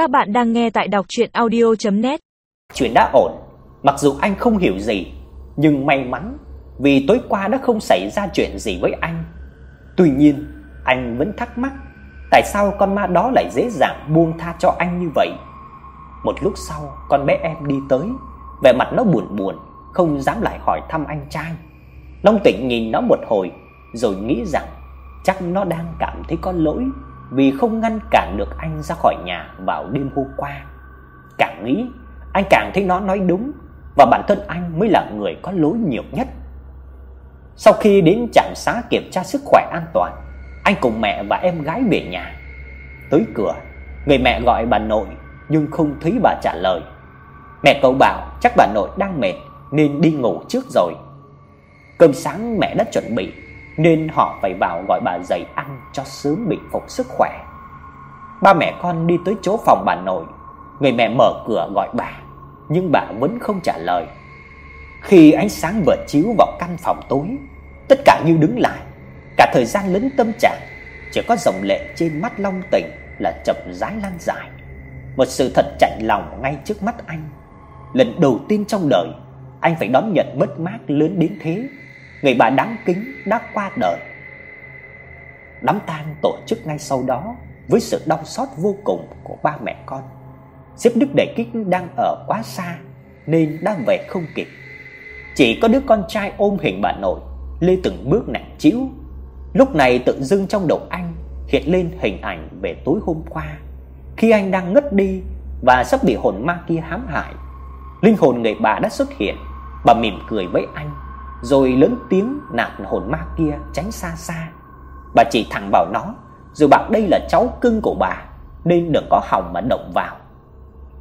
Các bạn đang nghe tại đọc audio net Chuyện đã ổn, mặc dù anh không hiểu gì, nhưng may mắn vì tối qua đã không xảy ra chuyện gì với anh. Tuy nhiên, anh vẫn thắc mắc tại sao con ma đó lại dễ dàng buông tha cho anh như vậy. Một lúc sau, con bé em đi tới, vẻ mặt nó buồn buồn, không dám lại hỏi thăm anh trai. Long Tịnh nhìn nó một hồi rồi nghĩ rằng chắc nó đang cảm thấy có lỗi vì không ngăn cản được anh ra khỏi nhà vào đêm hôm qua. Càng nghĩ, anh càng thấy nó nói đúng và bản thân anh mới là người có lỗi nhiều nhất. Sau khi đến trạm xá kiểm tra sức khỏe an toàn, anh cùng mẹ và em gái về nhà. Tới cửa, người mẹ gọi bà nội nhưng không thấy bà trả lời. Mẹ cậu bảo chắc bà nội đang mệt nên đi ngủ trước rồi. Cơm sáng mẹ đã chuẩn bị nên họ phải bảo gọi bà dậy ăn cho sớm bình phục sức khỏe. Ba mẹ con đi tới chỗ phòng bà nội, người mẹ mở cửa gọi bà, nhưng bà vẫn không trả lời. Khi ánh sáng vừa chiếu vào căn phòng tối, tất cả như đứng lại, cả thời gian lẫn tâm trạng, chỉ có dòng lệ trên mắt Long Tỉnh là chậm rãi lan dài. Một sự thật chạnh lòng ngay trước mắt anh. Lần đầu tiên trong đời, anh phải đón nhận mất mát lớn đến thế người bà đáng kính đã qua đời. Đám tang tổ chức ngay sau đó với sự đau xót vô cùng của ba mẹ con. Sếp Đức Đại Kích đang ở quá xa nên đang về không kịp. Chỉ có đứa con trai ôm hình bà nội, lê từng bước nặng trĩu. Lúc này tự dưng trong đầu anh hiện lên hình ảnh về tối hôm qua, khi anh đang ngất đi và sắp bị hồn ma kia hãm hại. Linh hồn người bà đã xuất hiện, bà mỉm cười với anh rồi lớn tiếng nạt hồn ma kia tránh xa xa. Bà chỉ thẳng bảo nó, dù bảo đây là cháu cưng của bà nên đừng có hòng mà động vào.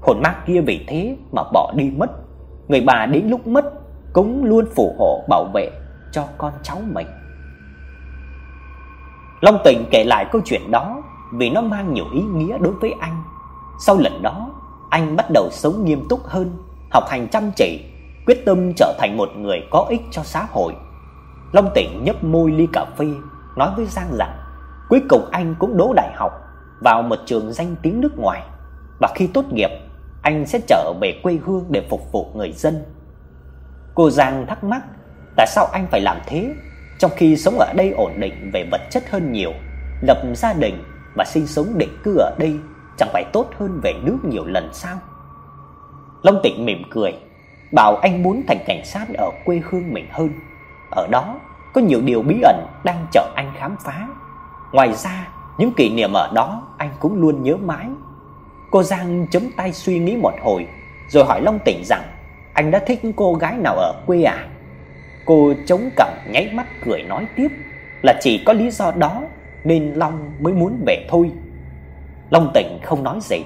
Hồn ma kia vì thế mà bỏ đi mất. Người bà đến lúc mất cũng luôn phù hộ bảo vệ cho con cháu mình. Long tình kể lại câu chuyện đó vì nó mang nhiều ý nghĩa đối với anh. Sau lần đó, anh bắt đầu sống nghiêm túc hơn, học hành chăm chỉ quyết tâm trở thành một người có ích cho xã hội. Long Tỉnh nhấp môi ly cà phê, nói với Giang rằng cuối cùng anh cũng đỗ đại học vào một trường danh tiếng nước ngoài và khi tốt nghiệp, anh sẽ trở về quê hương để phục vụ người dân. Cô Giang thắc mắc, tại sao anh phải làm thế trong khi sống ở đây ổn định về vật chất hơn nhiều, lập gia đình và sinh sống định cư ở đây chẳng phải tốt hơn về nước nhiều lần sao? Long Tịnh mỉm cười, bảo anh muốn thành cảnh sát ở quê hương mình hơn. Ở đó có nhiều điều bí ẩn đang chờ anh khám phá. Ngoài ra, những kỷ niệm ở đó anh cũng luôn nhớ mãi. Cô Giang chấm tay suy nghĩ một hồi, rồi hỏi Long Tỉnh rằng anh đã thích cô gái nào ở quê à? Cô chống cằm nháy mắt cười nói tiếp là chỉ có lý do đó nên Long mới muốn về thôi. Long Tỉnh không nói gì.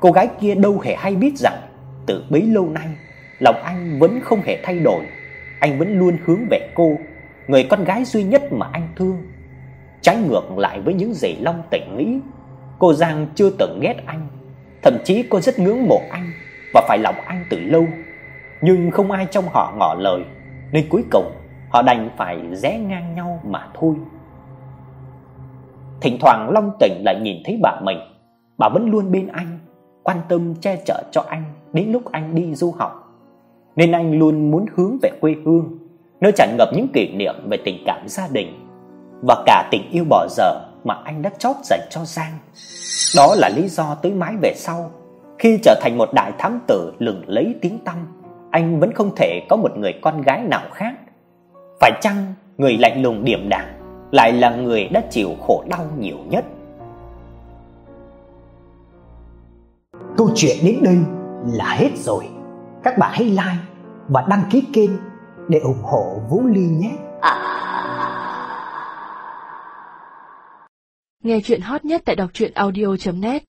Cô gái kia đâu hề hay biết rằng từ bấy lâu nay lòng anh vẫn không hề thay đổi. Anh vẫn luôn hướng về cô, người con gái duy nhất mà anh thương. Trái ngược lại với những gì Long Tỉnh nghĩ, cô Giang chưa từng ghét anh, thậm chí cô rất ngưỡng mộ anh và phải lòng anh từ lâu. Nhưng không ai trong họ ngỏ lời, nên cuối cùng họ đành phải rẽ ngang nhau mà thôi. Thỉnh thoảng Long Tỉnh lại nhìn thấy bà mình, bà vẫn luôn bên anh, quan tâm che chở cho anh đến lúc anh đi du học nên anh luôn muốn hướng về quê hương, nơi tràn ngập những kỷ niệm về tình cảm gia đình và cả tình yêu bỏ dở mà anh đã chót dành cho Giang. Đó là lý do tới mãi về sau, khi trở thành một đại thám tử lừng lấy tiếng tăm, anh vẫn không thể có một người con gái nào khác. Phải chăng người lạnh lùng điềm đạm lại là người đã chịu khổ đau nhiều nhất? Câu chuyện đến đây là hết rồi các bạn hãy like và đăng ký kênh để ủng hộ Vũ Ly nhé. Nghe chuyện hot nhất tại đọc audio net